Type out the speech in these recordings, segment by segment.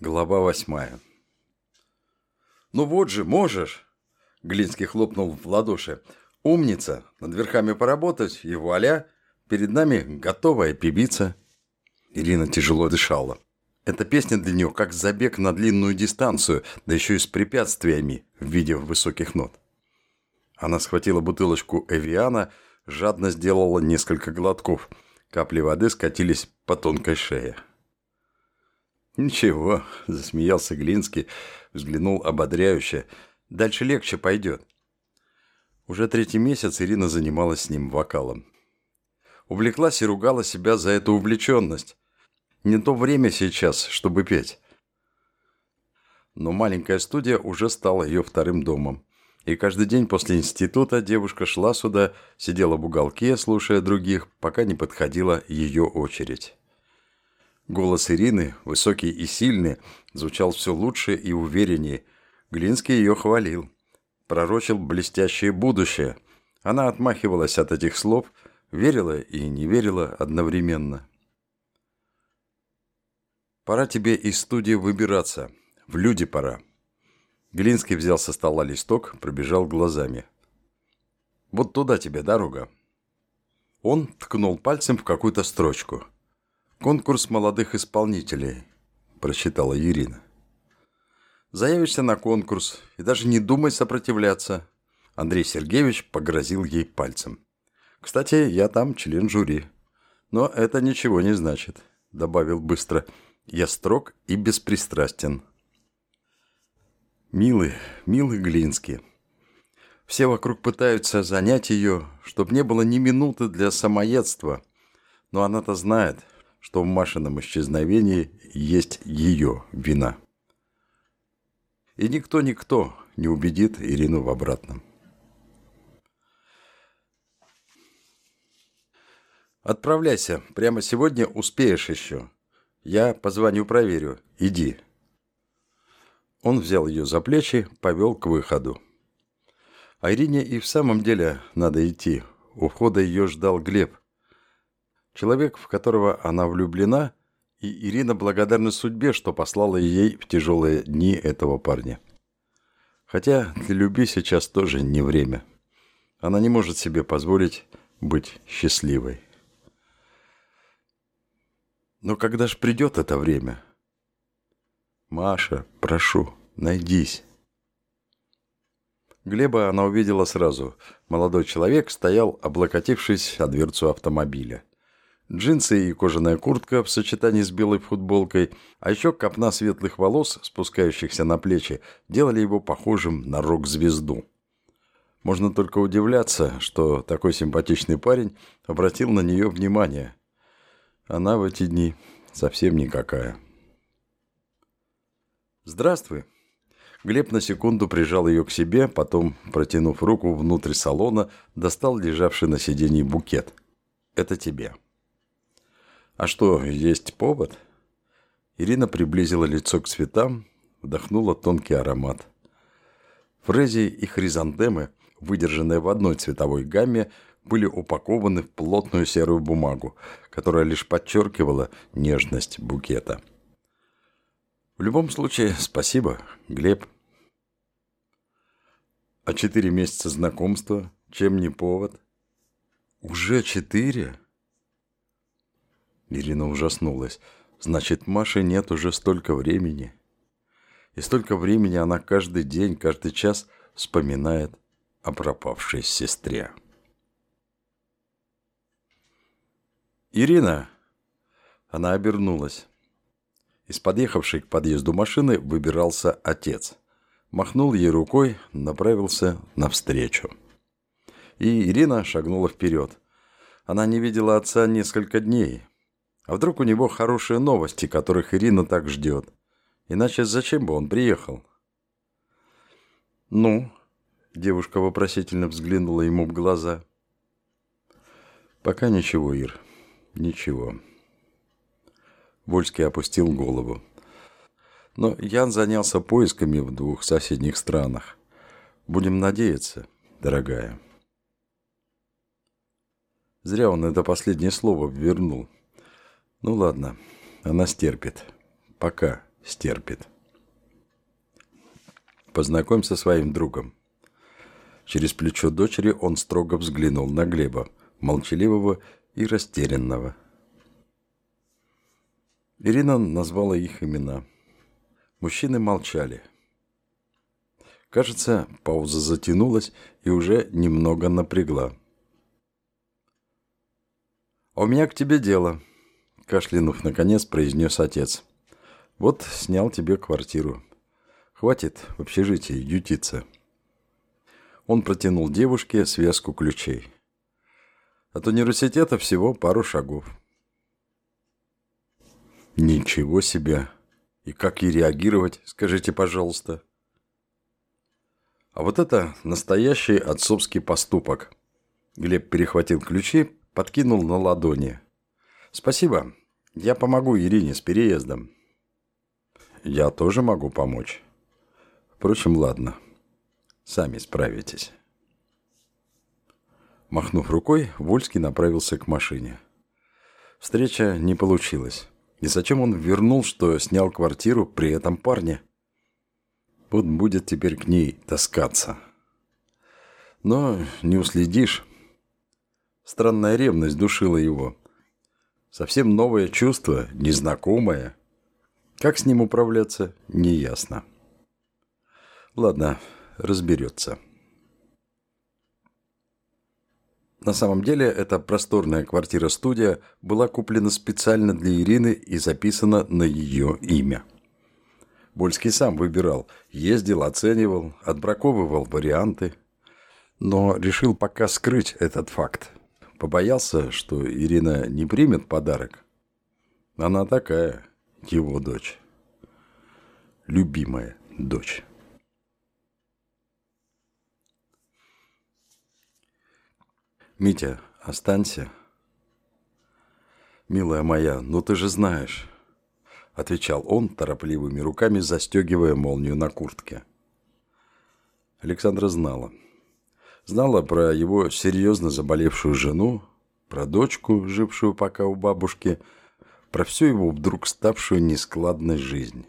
Глава восьмая. «Ну вот же, можешь!» Глинский хлопнул в ладоши. «Умница! Над верхами поработать, и вуаля! Перед нами готовая певица!» Ирина тяжело дышала. Эта песня для нее как забег на длинную дистанцию, да еще и с препятствиями в виде высоких нот. Она схватила бутылочку Эвиана, жадно сделала несколько глотков. Капли воды скатились по тонкой шее. «Ничего», – засмеялся Глинский, взглянул ободряюще. «Дальше легче пойдет». Уже третий месяц Ирина занималась с ним вокалом. Увлеклась и ругала себя за эту увлеченность. Не то время сейчас, чтобы петь. Но маленькая студия уже стала ее вторым домом. И каждый день после института девушка шла сюда, сидела в уголке, слушая других, пока не подходила ее очередь. Голос Ирины, высокий и сильный, звучал все лучше и увереннее. Глинский ее хвалил. Пророчил блестящее будущее. Она отмахивалась от этих слов, верила и не верила одновременно. «Пора тебе из студии выбираться. В люди пора». Глинский взял со стола листок, пробежал глазами. «Вот туда тебе дорога». Он ткнул пальцем в какую-то строчку – «Конкурс молодых исполнителей», – прочитала Ирина. «Заявишься на конкурс и даже не думай сопротивляться». Андрей Сергеевич погрозил ей пальцем. «Кстати, я там член жюри. Но это ничего не значит», – добавил быстро. «Я строг и беспристрастен». Милый, милый Глинский. Все вокруг пытаются занять ее, чтобы не было ни минуты для самоедства. Но она-то знает, что в Машином исчезновении есть ее вина. И никто-никто не убедит Ирину в обратном. Отправляйся. Прямо сегодня успеешь еще. Я позвоню, проверю. Иди. Он взял ее за плечи, повел к выходу. А Ирине и в самом деле надо идти. У входа ее ждал Глеб – Человек, в которого она влюблена, и Ирина благодарна судьбе, что послала ей в тяжелые дни этого парня. Хотя для любви сейчас тоже не время. Она не может себе позволить быть счастливой. Но когда ж придет это время? Маша, прошу, найдись. Глеба она увидела сразу. Молодой человек стоял, облокотившись о дверцу автомобиля. Джинсы и кожаная куртка в сочетании с белой футболкой, а еще копна светлых волос, спускающихся на плечи, делали его похожим на рок-звезду. Можно только удивляться, что такой симпатичный парень обратил на нее внимание. Она в эти дни совсем никакая. «Здравствуй!» Глеб на секунду прижал ее к себе, потом, протянув руку внутрь салона, достал лежавший на сиденье букет. «Это тебе». А что, есть повод? Ирина приблизила лицо к цветам, вдохнула тонкий аромат. Фрезии и хризантемы, выдержанные в одной цветовой гамме, были упакованы в плотную серую бумагу, которая лишь подчеркивала нежность букета. В любом случае, спасибо, Глеб. А четыре месяца знакомства, чем не повод? Уже четыре? Ирина ужаснулась. Значит, Маши нет уже столько времени. И столько времени она каждый день, каждый час вспоминает о пропавшей сестре. «Ирина!» Она обернулась. Из подъехавшей к подъезду машины выбирался отец. Махнул ей рукой, направился навстречу. И Ирина шагнула вперед. Она не видела отца несколько дней. А вдруг у него хорошие новости, которых Ирина так ждет? Иначе зачем бы он приехал? «Ну?» – девушка вопросительно взглянула ему в глаза. «Пока ничего, Ир, ничего». Вольский опустил голову. Но Ян занялся поисками в двух соседних странах. Будем надеяться, дорогая. Зря он это последнее слово вернул. Ну ладно, она стерпит. Пока. стерпит. Познакомься со своим другом. Через плечо дочери он строго взглянул на Глеба, молчаливого и растерянного. Ирина назвала их имена. Мужчины молчали. Кажется, пауза затянулась и уже немного напрягла. «А у меня к тебе дело», – кашлянув наконец, произнес отец. «Вот снял тебе квартиру. Хватит в общежитии ютиться». Он протянул девушке связку ключей. От университета всего пару шагов. Ничего себе! И как ей реагировать, скажите, пожалуйста? А вот это настоящий отцовский поступок. Глеб перехватил ключи, подкинул на ладони. Спасибо. Я помогу Ирине с переездом. Я тоже могу помочь. Впрочем, ладно. Сами справитесь. Махнув рукой, Вольский направился к машине. Встреча не получилась. И зачем он вернул, что снял квартиру при этом парне? Вот будет теперь к ней таскаться. Но не уследишь. Странная ревность душила его. Совсем новое чувство, незнакомое. Как с ним управляться, неясно. Ладно, разберется. На самом деле, эта просторная квартира-студия была куплена специально для Ирины и записана на ее имя. Больский сам выбирал, ездил, оценивал, отбраковывал варианты, но решил пока скрыть этот факт. Побоялся, что Ирина не примет подарок. Она такая, его дочь. Любимая дочь. «Митя, останься». «Милая моя, ну ты же знаешь», – отвечал он, торопливыми руками застегивая молнию на куртке. Александра знала. Знала про его серьезно заболевшую жену, про дочку, жившую пока у бабушки, про всю его вдруг ставшую нескладной жизнь.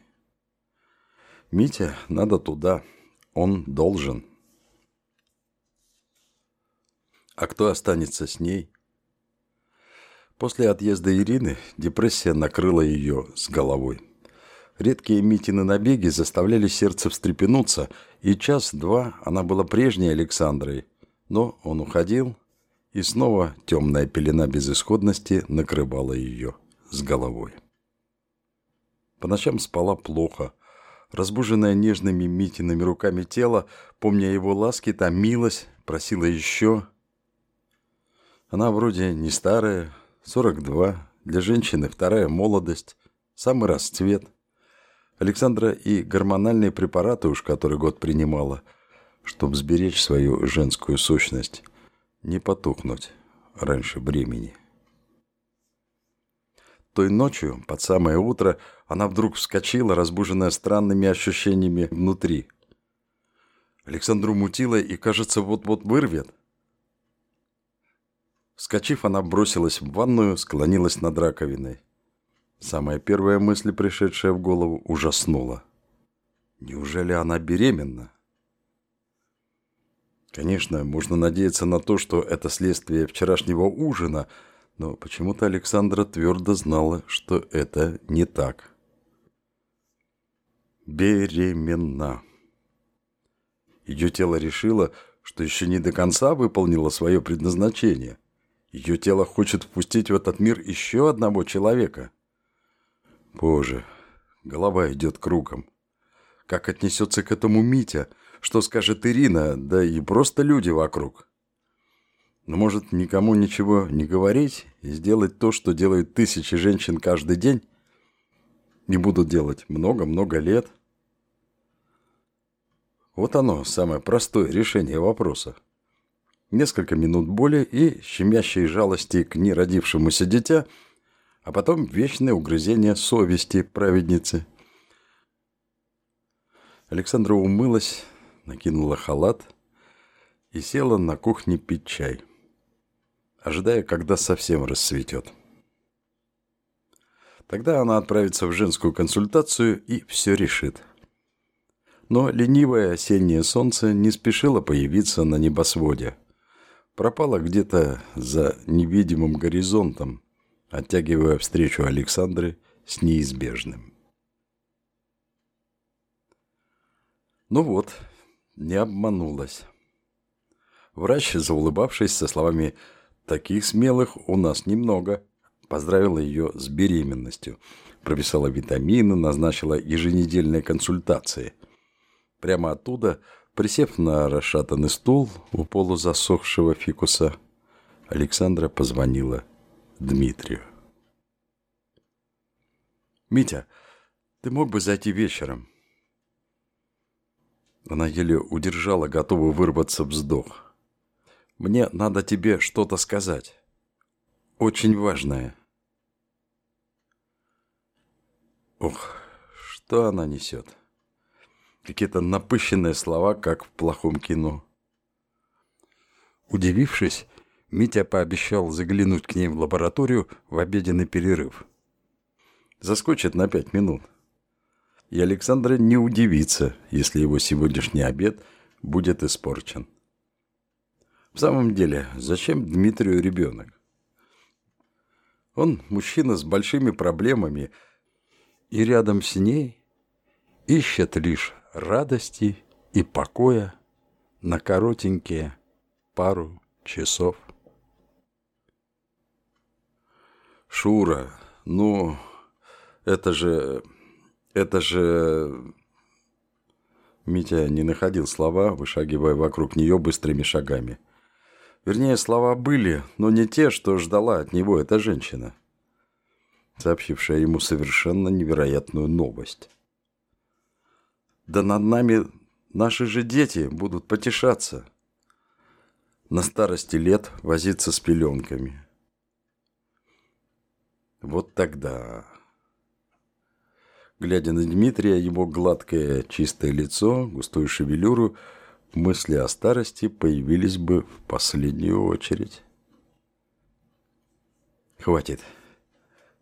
«Митя, надо туда. Он должен». А кто останется с ней? После отъезда Ирины депрессия накрыла ее с головой. Редкие Митины набеги заставляли сердце встрепенуться, и час-два она была прежней Александрой. Но он уходил, и снова темная пелена безысходности накрывала ее с головой. По ночам спала плохо. Разбуженная нежными Митиными руками тело, помня его ласки, томилась, просила еще – она вроде не старая, 42, для женщины вторая молодость, самый расцвет. Александра и гормональные препараты уж который год принимала, чтобы сберечь свою женскую сущность, не потухнуть раньше времени. Той ночью, под самое утро, она вдруг вскочила, разбуженная странными ощущениями внутри. Александру мутило и, кажется, вот-вот вырвет. Вскочив, она бросилась в ванную, склонилась над раковиной. Самая первая мысль, пришедшая в голову, ужаснула. Неужели она беременна? Конечно, можно надеяться на то, что это следствие вчерашнего ужина, но почему-то Александра твердо знала, что это не так. Беременна. Ее тело решило, что еще не до конца выполнило свое предназначение – ее тело хочет впустить в этот мир еще одного человека. Боже, голова идет кругом. Как отнесется к этому Митя? Что скажет Ирина? Да и просто люди вокруг. Но может никому ничего не говорить и сделать то, что делают тысячи женщин каждый день? Не будут делать много-много лет. Вот оно, самое простое решение вопроса несколько минут боли и щемящей жалости к неродившемуся дитя, а потом вечное угрызение совести праведницы. Александра умылась, накинула халат и села на кухне пить чай, ожидая, когда совсем рассветет. Тогда она отправится в женскую консультацию и все решит. Но ленивое осеннее солнце не спешило появиться на небосводе. Пропало где-то за невидимым горизонтом, оттягивая встречу Александры с неизбежным. Ну вот, не обманулась. Врач, заулыбавшись со словами «таких смелых у нас немного», поздравила ее с беременностью, прописала витамины, назначила еженедельные консультации. Прямо оттуда, присев на расшатанный стул у полузасохшего фикуса, Александра позвонила Дмитрию. «Митя, ты мог бы зайти вечером?» Она еле удержала, готовую вырваться вздох. «Мне надо тебе что-то сказать. Очень важное». Ох, что она несет? Какие-то напыщенные слова, как в плохом кино. Удивившись, Митя пообещал заглянуть к ней в лабораторию в обеденный перерыв. Заскочит на пять минут. И Александра не удивится, если его сегодняшний обед будет испорчен. В самом деле, зачем Дмитрию ребенок? Он мужчина с большими проблемами, и рядом с ней ищет лишь радости и покоя на коротенькие пару часов. Шура, ну, это же... Это же... Митя не находил слова, вышагивая вокруг нее быстрыми шагами. Вернее, слова были, но не те, что ждала от него эта женщина, сообщившая ему совершенно невероятную новость. Да над нами наши же дети будут потешаться. На старости лет возиться с пеленками. Вот тогда... Глядя на Дмитрия, его гладкое чистое лицо, густую шевелюру, мысли о старости появились бы в последнюю очередь. «Хватит.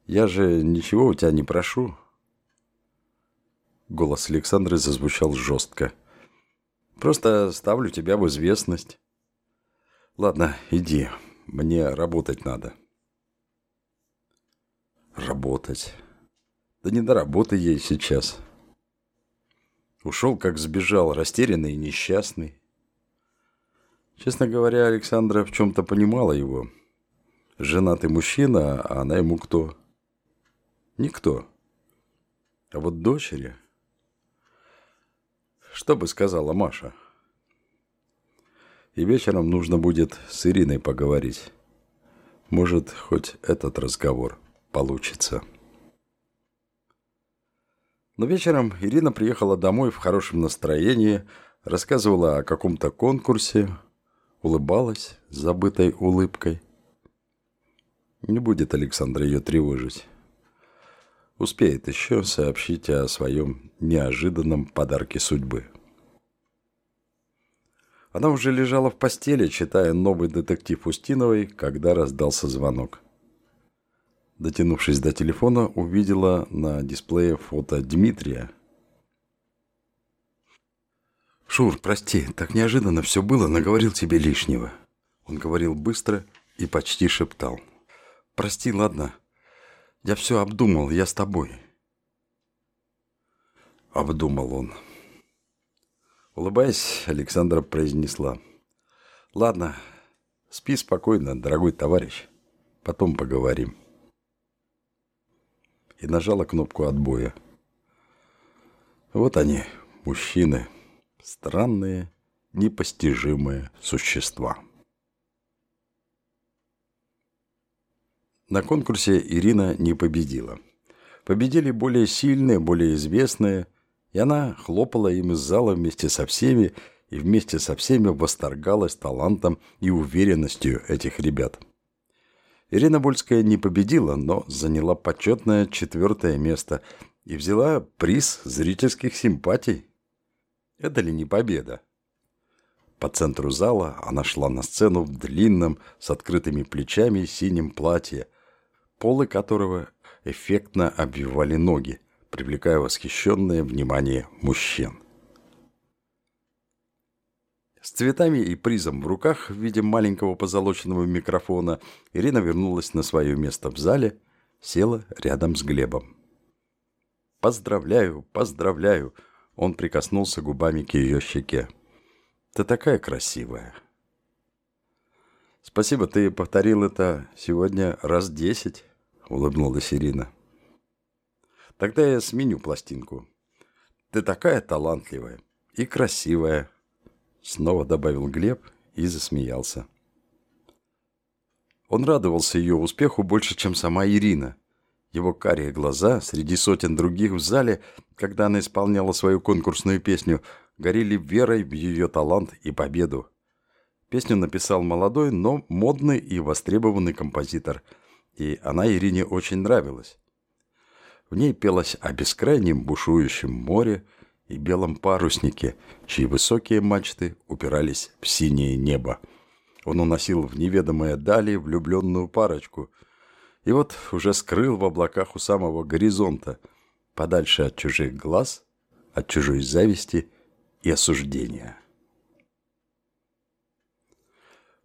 Я же ничего у тебя не прошу». Голос Александры зазвучал жестко. «Просто ставлю тебя в известность. Ладно, иди. Мне работать надо». «Работать?» Да не до работы ей сейчас. Ушел, как сбежал, растерянный и несчастный. Честно говоря, Александра в чем-то понимала его. Женатый мужчина, а она ему кто? Никто. А вот дочери... Что бы сказала Маша? И вечером нужно будет с Ириной поговорить. Может, хоть этот разговор получится. Но вечером Ирина приехала домой в хорошем настроении, рассказывала о каком-то конкурсе, улыбалась забытой улыбкой. Не будет Александра ее тревожить. Успеет еще сообщить о своем неожиданном подарке судьбы. Она уже лежала в постели, читая новый детектив Устиновой, когда раздался звонок. Дотянувшись до телефона, увидела на дисплее фото Дмитрия. «Шур, прости, так неожиданно все было, наговорил тебе лишнего». Он говорил быстро и почти шептал. «Прости, ладно. Я все обдумал, я с тобой». Обдумал он. Улыбаясь, Александра произнесла. «Ладно, спи спокойно, дорогой товарищ. Потом поговорим» и нажала кнопку отбоя. Вот они, мужчины, странные, непостижимые существа. На конкурсе Ирина не победила. Победили более сильные, более известные, и она хлопала им из зала вместе со всеми, и вместе со всеми восторгалась талантом и уверенностью этих ребят. Ирина Больская не победила, но заняла почетное четвертое место и взяла приз зрительских симпатий. Это ли не победа? По центру зала она шла на сцену в длинном, с открытыми плечами синем платье, полы которого эффектно обвивали ноги, привлекая восхищенное внимание мужчин. С цветами и призом в руках в виде маленького позолоченного микрофона Ирина вернулась на свое место в зале, села рядом с Глебом. «Поздравляю, поздравляю!» Он прикоснулся губами к ее щеке. «Ты такая красивая!» «Спасибо, ты повторил это сегодня раз десять», — улыбнулась Ирина. «Тогда я сменю пластинку. Ты такая талантливая и красивая», Снова добавил Глеб и засмеялся. Он радовался ее успеху больше, чем сама Ирина. Его карие глаза среди сотен других в зале, когда она исполняла свою конкурсную песню, горели верой в ее талант и победу. Песню написал молодой, но модный и востребованный композитор, и она Ирине очень нравилась. В ней пелось о бескрайнем бушующем море, и белом паруснике, чьи высокие мачты упирались в синее небо. Он уносил в неведомые дали влюбленную парочку. И вот уже скрыл в облаках у самого горизонта, подальше от чужих глаз, от чужой зависти и осуждения.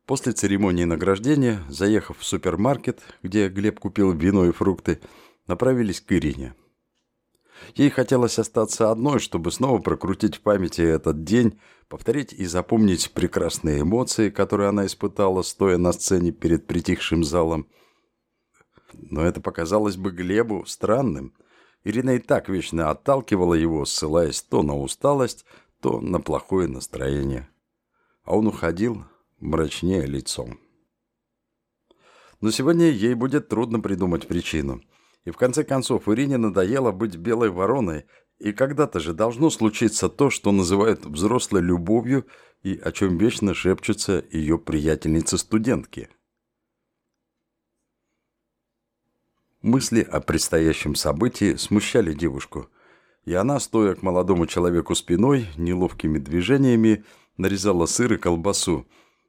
После церемонии награждения, заехав в супермаркет, где Глеб купил вино и фрукты, направились к Ирине – Ей хотелось остаться одной, чтобы снова прокрутить в памяти этот день, повторить и запомнить прекрасные эмоции, которые она испытала, стоя на сцене перед притихшим залом. Но это показалось бы Глебу странным. Ирина и так вечно отталкивала его, ссылаясь то на усталость, то на плохое настроение. А он уходил мрачнее лицом. Но сегодня ей будет трудно придумать причину – и в конце концов Ирине надоело быть белой вороной, и когда-то же должно случиться то, что называют взрослой любовью и о чем вечно шепчутся ее приятельницы-студентки. Мысли о предстоящем событии смущали девушку, и она, стоя к молодому человеку спиной, неловкими движениями нарезала сыр и колбасу,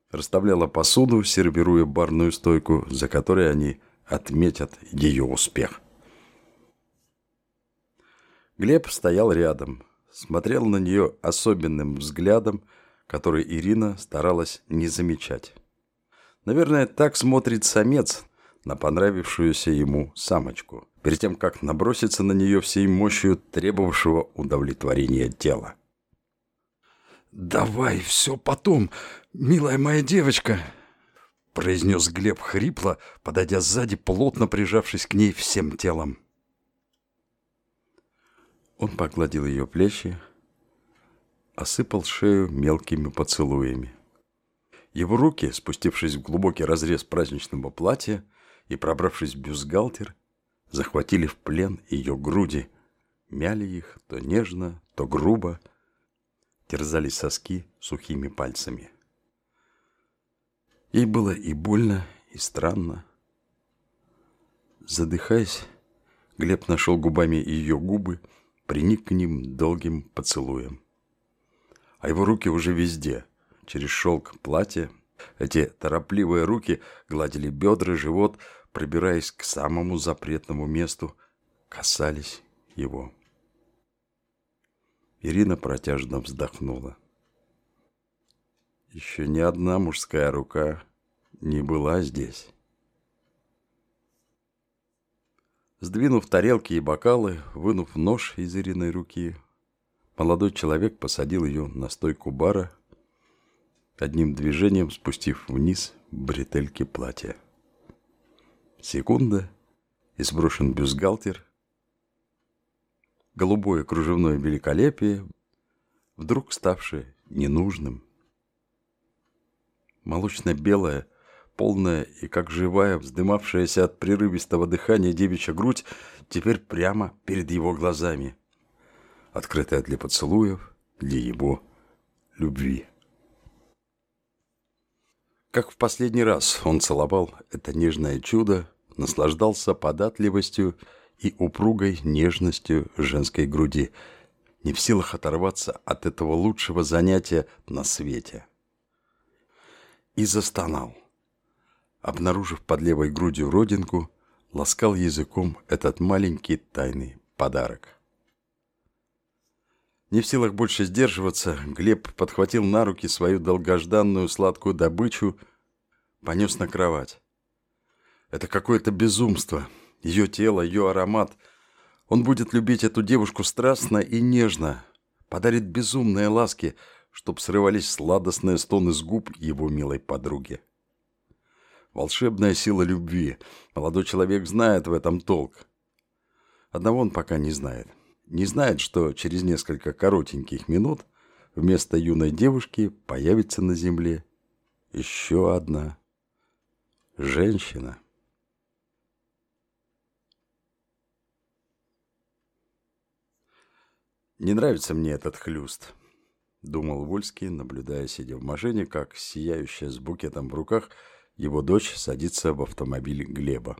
расставляла посуду, сервируя барную стойку, за которой они отметят ее успех. Глеб стоял рядом, смотрел на нее особенным взглядом, который Ирина старалась не замечать. Наверное, так смотрит самец на понравившуюся ему самочку, перед тем, как наброситься на нее всей мощью требовавшего удовлетворения тела. «Давай все потом, милая моя девочка!» произнес Глеб хрипло, подойдя сзади, плотно прижавшись к ней всем телом. Он погладил ее плечи, осыпал шею мелкими поцелуями. Его руки, спустившись в глубокий разрез праздничного платья и пробравшись в бюстгальтер, захватили в плен ее груди, мяли их то нежно, то грубо, терзали соски сухими пальцами. Ей было и больно, и странно. Задыхаясь, Глеб нашел губами ее губы, приник к ним долгим поцелуем. А его руки уже везде, через шелк платья. Эти торопливые руки гладили бедра, живот, пробираясь к самому запретному месту, касались его. Ирина протяжно вздохнула. Еще ни одна мужская рука не была здесь. Сдвинув тарелки и бокалы, вынув нож из Ириной руки, молодой человек посадил ее на стойку бара, одним движением спустив вниз бретельки платья. Секунда, и сброшен бюстгальтер. Голубое кружевное великолепие, вдруг ставшее ненужным. Молочно-белое, полная и как живая, вздымавшаяся от прерывистого дыхания девичья грудь, теперь прямо перед его глазами, открытая для поцелуев, для его любви. Как в последний раз он целовал это нежное чудо, наслаждался податливостью и упругой нежностью женской груди, не в силах оторваться от этого лучшего занятия на свете. И застонал. Обнаружив под левой грудью родинку, ласкал языком этот маленький тайный подарок. Не в силах больше сдерживаться, Глеб подхватил на руки свою долгожданную сладкую добычу, понес на кровать. Это какое-то безумство. Ее тело, ее аромат. Он будет любить эту девушку страстно и нежно, подарит безумные ласки, чтоб срывались сладостные стоны с губ его милой подруги. Волшебная сила любви. Молодой человек знает в этом толк. Одного он пока не знает – не знает, что через несколько коротеньких минут вместо юной девушки появится на земле еще одна женщина. «Не нравится мне этот хлюст», — думал Вольский, наблюдая, сидя в машине, как сияющая с букетом в руках его дочь садится в автомобиль Глеба.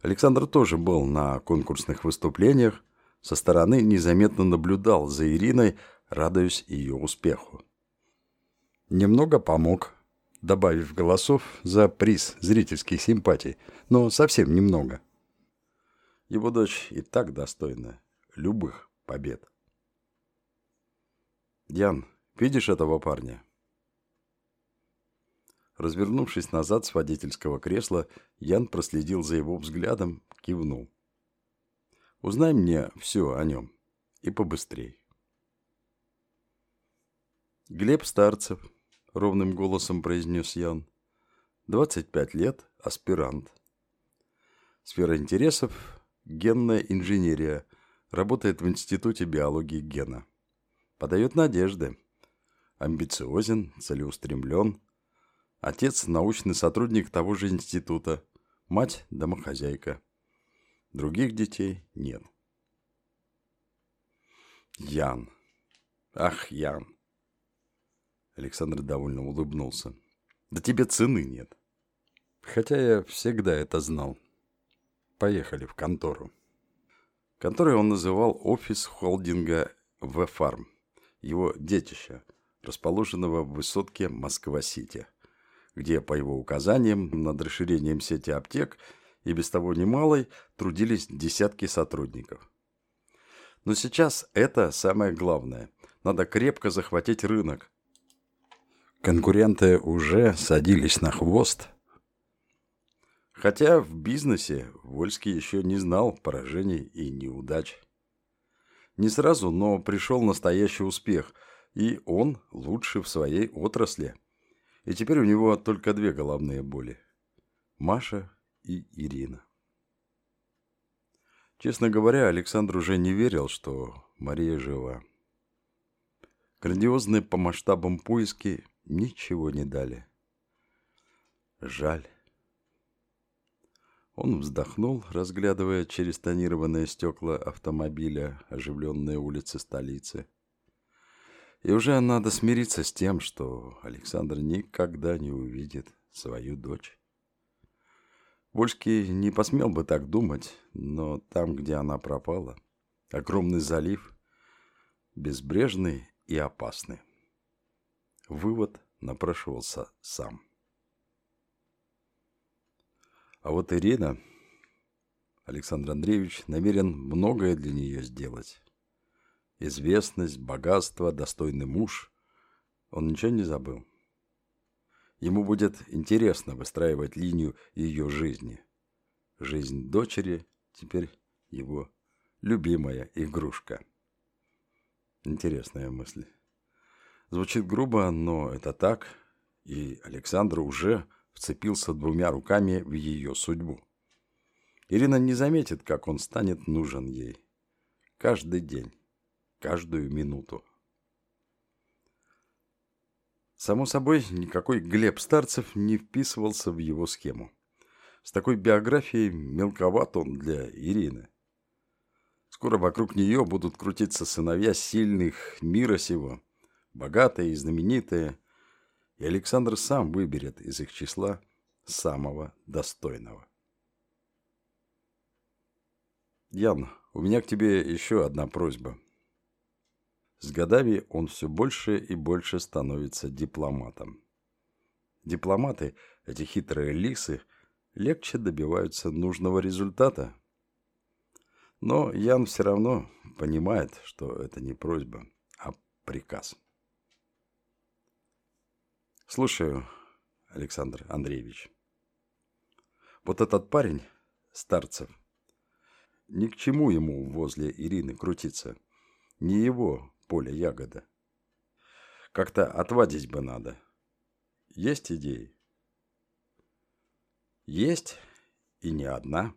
Александр тоже был на конкурсных выступлениях, со стороны незаметно наблюдал за Ириной, радуясь ее успеху. Немного помог, добавив голосов за приз зрительских симпатий, но совсем немного. Его дочь и так достойна любых побед. «Ян, видишь этого парня?» Развернувшись назад с водительского кресла, Ян проследил за его взглядом, кивнул. «Узнай мне все о нем. И побыстрей». «Глеб Старцев», — ровным голосом произнес Ян. «25 лет, аспирант. Сфера интересов – генная инженерия. Работает в Институте биологии гена. Подает надежды. Амбициозен, целеустремлен» Отец – научный сотрудник того же института. Мать – домохозяйка. Других детей нет. Ян. Ах, Ян. Александр довольно улыбнулся. Да тебе цены нет. Хотя я всегда это знал. Поехали в контору. Конторой он называл офис холдинга В-Фарм, его детища, расположенного в высотке Москва-Сити – где, по его указаниям, над расширением сети аптек и без того немалой трудились десятки сотрудников. Но сейчас это самое главное. Надо крепко захватить рынок. Конкуренты уже садились на хвост. Хотя в бизнесе Вольский еще не знал поражений и неудач. Не сразу, но пришел настоящий успех, и он лучший в своей отрасли – и теперь у него только две головные боли. Маша и Ирина. Честно говоря, Александр уже не верил, что Мария жива. Грандиозные по масштабам поиски ничего не дали. Жаль. Он вздохнул, разглядывая через тонированные стекла автомобиля оживленные улицы столицы. И уже надо смириться с тем, что Александр никогда не увидит свою дочь. Вольский не посмел бы так думать, но там, где она пропала, огромный залив, безбрежный и опасный. Вывод напрашивался сам. А вот Ирина, Александр Андреевич, намерен многое для нее сделать известность, богатство, достойный муж. Он ничего не забыл. Ему будет интересно выстраивать линию ее жизни. Жизнь дочери теперь его любимая игрушка. Интересная мысль. Звучит грубо, но это так, и Александр уже вцепился двумя руками в ее судьбу. Ирина не заметит, как он станет нужен ей. Каждый день каждую минуту. Само собой, никакой Глеб Старцев не вписывался в его схему. С такой биографией мелковат он для Ирины. Скоро вокруг нее будут крутиться сыновья сильных мира сего, богатые и знаменитые, и Александр сам выберет из их числа самого достойного. Ян, у меня к тебе еще одна просьба. С годами он все больше и больше становится дипломатом. Дипломаты, эти хитрые лисы, легче добиваются нужного результата. Но Ян все равно понимает, что это не просьба, а приказ. Слушаю, Александр Андреевич. Вот этот парень, Старцев, ни к чему ему возле Ирины крутиться. Не его поле ягода. Как-то отвадить бы надо. Есть идеи? Есть и не одна.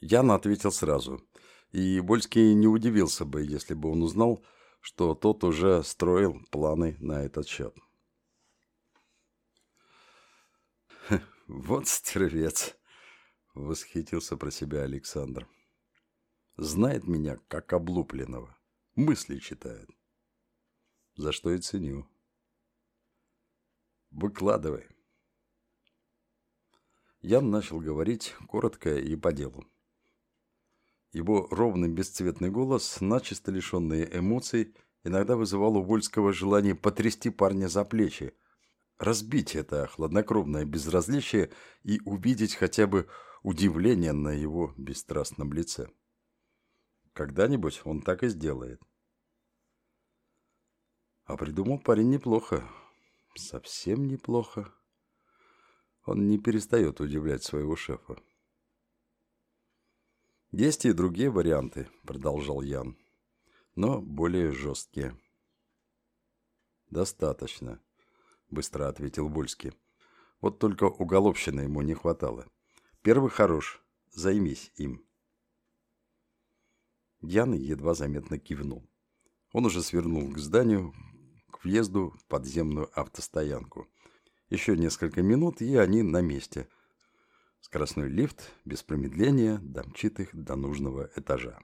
Ян ответил сразу. И Больский не удивился бы, если бы он узнал, что тот уже строил планы на этот счет. «Вот стервец!» — восхитился про себя Александр. «Знает меня, как облупленного. Мысли читает. За что и ценю. Выкладывай». Ян начал говорить коротко и по делу. Его ровный бесцветный голос, начисто лишенный эмоций, иногда вызывал у Вольского желание потрясти парня за плечи, разбить это хладнокровное безразличие и увидеть хотя бы удивление на его бесстрастном лице. Когда-нибудь он так и сделает. А придумал парень неплохо. Совсем неплохо. Он не перестает удивлять своего шефа. «Есть и другие варианты», – продолжал Ян, – «но более жесткие». «Достаточно», – быстро ответил Вольский. «Вот только уголовщины ему не хватало. Первый хорош, займись им». Ян едва заметно кивнул. Он уже свернул к зданию, к въезду в подземную автостоянку. Еще несколько минут, и они на месте – Скоростной лифт без промедления домчит их до нужного этажа.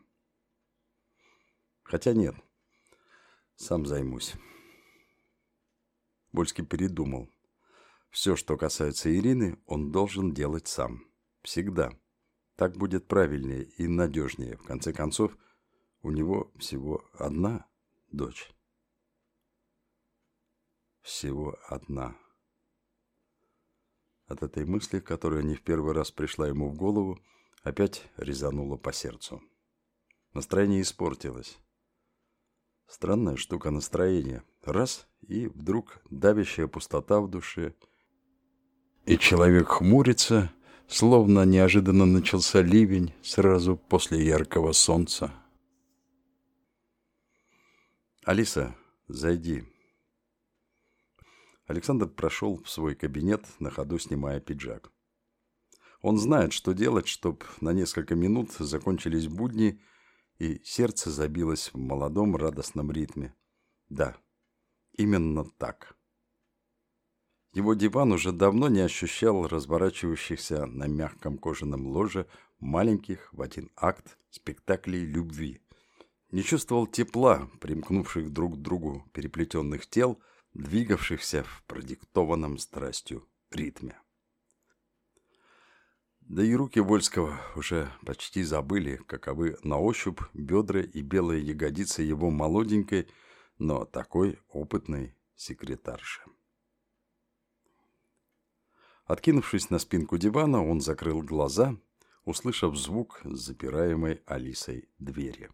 Хотя нет, сам займусь. Больский передумал. Все, что касается Ирины, он должен делать сам. Всегда. Так будет правильнее и надежнее. В конце концов, у него всего одна дочь. Всего одна. От этой мысли, которая не в первый раз пришла ему в голову, опять резанула по сердцу. Настроение испортилось. Странная штука настроения. Раз, и вдруг давящая пустота в душе. И человек хмурится, словно неожиданно начался ливень сразу после яркого солнца. «Алиса, зайди», Александр прошел в свой кабинет, на ходу снимая пиджак. Он знает, что делать, чтобы на несколько минут закончились будни, и сердце забилось в молодом радостном ритме. Да, именно так. Его диван уже давно не ощущал разворачивающихся на мягком кожаном ложе маленьких в один акт спектаклей любви. Не чувствовал тепла, примкнувших друг к другу переплетенных тел – двигавшихся в продиктованном страстью ритме. Да и руки Вольского уже почти забыли, каковы на ощупь бедра и белые ягодицы его молоденькой, но такой опытной секретарши. Откинувшись на спинку дивана, он закрыл глаза, услышав звук запираемой Алисой двери.